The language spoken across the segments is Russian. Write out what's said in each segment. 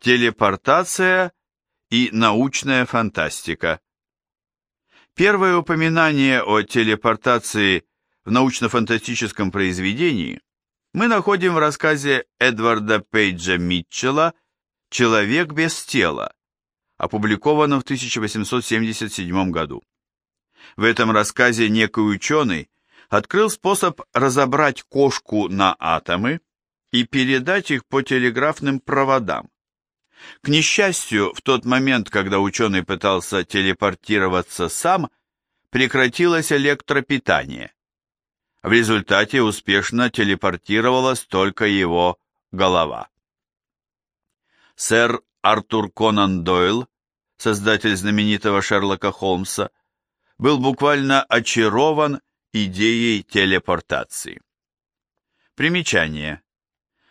телепортация и научная фантастика. Первое упоминание о телепортации в научно-фантастическом произведении мы находим в рассказе Эдварда Пейджа Митчелла «Человек без тела», опубликованном в 1877 году. В этом рассказе некий ученый открыл способ разобрать кошку на атомы и передать их по телеграфным проводам. К несчастью, в тот момент, когда ученый пытался телепортироваться сам, прекратилось электропитание. В результате успешно телепортировалась только его голова. Сэр Артур Конан Дойл, создатель знаменитого Шерлока Холмса, был буквально очарован идеей телепортации. Примечание.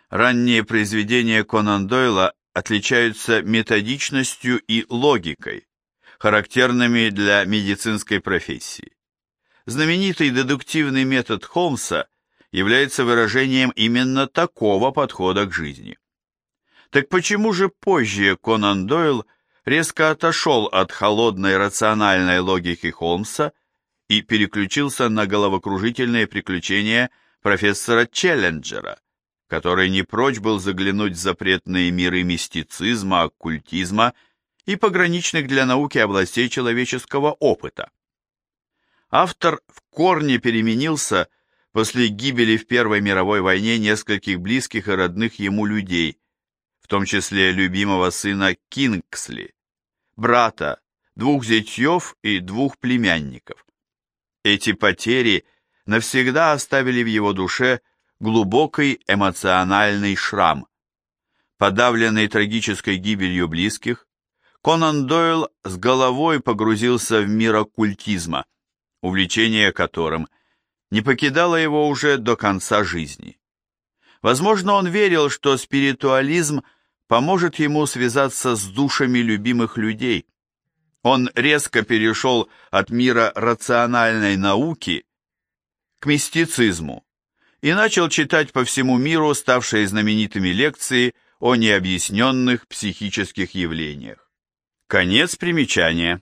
Ранние произведения Конан Дойла отличаются методичностью и логикой, характерными для медицинской профессии. Знаменитый дедуктивный метод Холмса является выражением именно такого подхода к жизни. Так почему же позже Конан Дойл резко отошел от холодной рациональной логики Холмса и переключился на головокружительные приключения профессора Челленджера, который не прочь был заглянуть в запретные миры мистицизма, оккультизма и пограничных для науки областей человеческого опыта. Автор в корне переменился после гибели в Первой мировой войне нескольких близких и родных ему людей, в том числе любимого сына Кингсли, брата, двух зятьев и двух племянников. Эти потери навсегда оставили в его душе глубокий эмоциональный шрам. Подавленный трагической гибелью близких, Конан Дойл с головой погрузился в мир оккультизма, увлечение которым не покидало его уже до конца жизни. Возможно, он верил, что спиритуализм поможет ему связаться с душами любимых людей. Он резко перешел от мира рациональной науки к мистицизму, и начал читать по всему миру ставшие знаменитыми лекции о необъясненных психических явлениях. Конец примечания.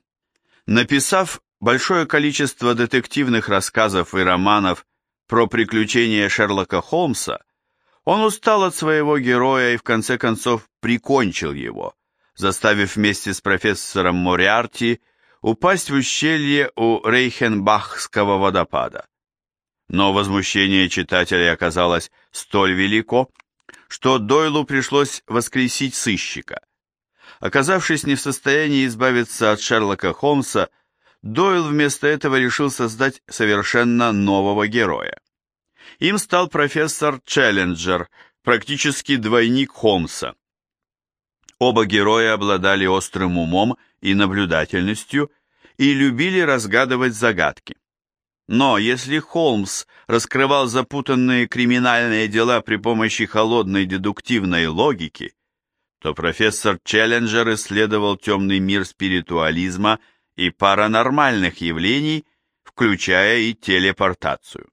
Написав большое количество детективных рассказов и романов про приключения Шерлока Холмса, он устал от своего героя и в конце концов прикончил его, заставив вместе с профессором Мориарти упасть в ущелье у Рейхенбахского водопада но возмущение читателей оказалось столь велико, что Дойлу пришлось воскресить сыщика. Оказавшись не в состоянии избавиться от Шерлока Холмса, Дойл вместо этого решил создать совершенно нового героя. Им стал профессор Челленджер, практически двойник Холмса. Оба героя обладали острым умом и наблюдательностью и любили разгадывать загадки. Но если Холмс раскрывал запутанные криминальные дела при помощи холодной дедуктивной логики, то профессор Челленджер исследовал темный мир спиритуализма и паранормальных явлений, включая и телепортацию.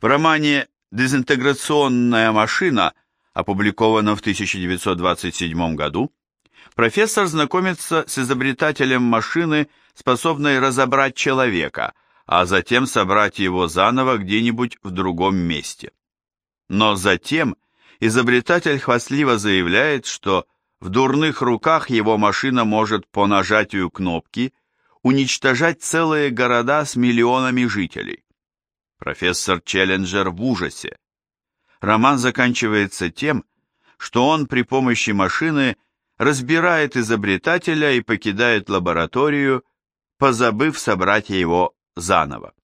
В романе «Дезинтеграционная машина», опубликованном в 1927 году, профессор знакомится с изобретателем машины, способной разобрать человека – а затем собрать его заново где-нибудь в другом месте. Но затем изобретатель хвастливо заявляет, что в дурных руках его машина может по нажатию кнопки уничтожать целые города с миллионами жителей. Профессор Челленджер в ужасе. Роман заканчивается тем, что он при помощи машины разбирает изобретателя и покидает лабораторию, позабыв собрать его заново.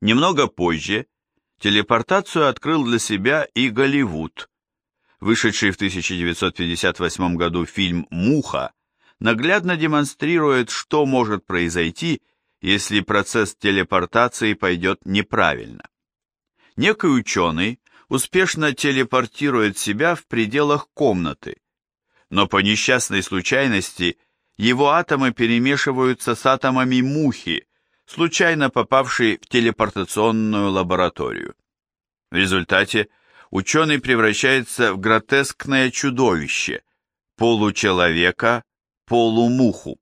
Немного позже телепортацию открыл для себя и Голливуд. Вышедший в 1958 году фильм «Муха» наглядно демонстрирует, что может произойти, если процесс телепортации пойдет неправильно. Некий ученый успешно телепортирует себя в пределах комнаты, но по несчастной случайности его атомы перемешиваются с атомами мухи, случайно попавший в телепортационную лабораторию. В результате ученый превращается в гротескное чудовище, получеловека, полумуху.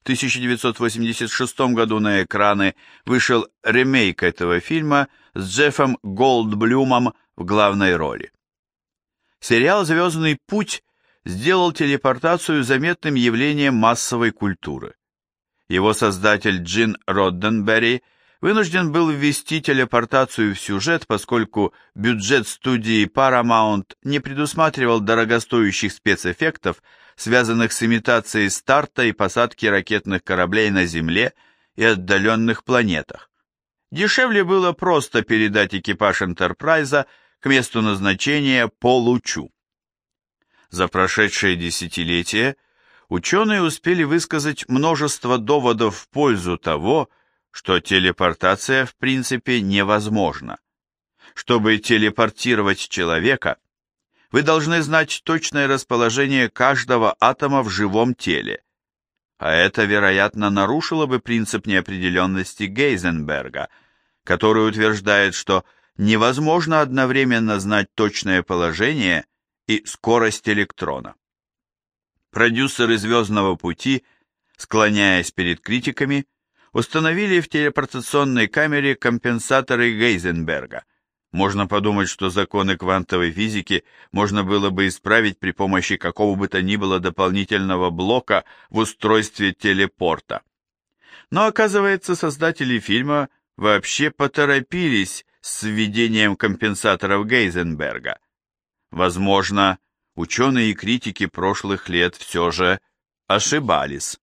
В 1986 году на экраны вышел ремейк этого фильма с Джеффом Голдблюмом в главной роли. Сериал «Звездный путь» сделал телепортацию заметным явлением массовой культуры. Его создатель Джин Родденберри вынужден был ввести телепортацию в сюжет, поскольку бюджет студии Paramount не предусматривал дорогостоящих спецэффектов, связанных с имитацией старта и посадки ракетных кораблей на Земле и отдаленных планетах. Дешевле было просто передать экипаж Энтерпрайза к месту назначения по лучу. За прошедшие десятилетия ученые успели высказать множество доводов в пользу того, что телепортация в принципе невозможна. Чтобы телепортировать человека, вы должны знать точное расположение каждого атома в живом теле, а это, вероятно, нарушило бы принцип неопределенности Гейзенберга, который утверждает, что невозможно одновременно знать точное положение и скорость электрона. Продюсеры «Звездного пути», склоняясь перед критиками, установили в телепортационной камере компенсаторы Гейзенберга. Можно подумать, что законы квантовой физики можно было бы исправить при помощи какого бы то ни было дополнительного блока в устройстве телепорта. Но оказывается, создатели фильма вообще поторопились с введением компенсаторов Гейзенберга. Возможно, ученые и критики прошлых лет все же ошибались.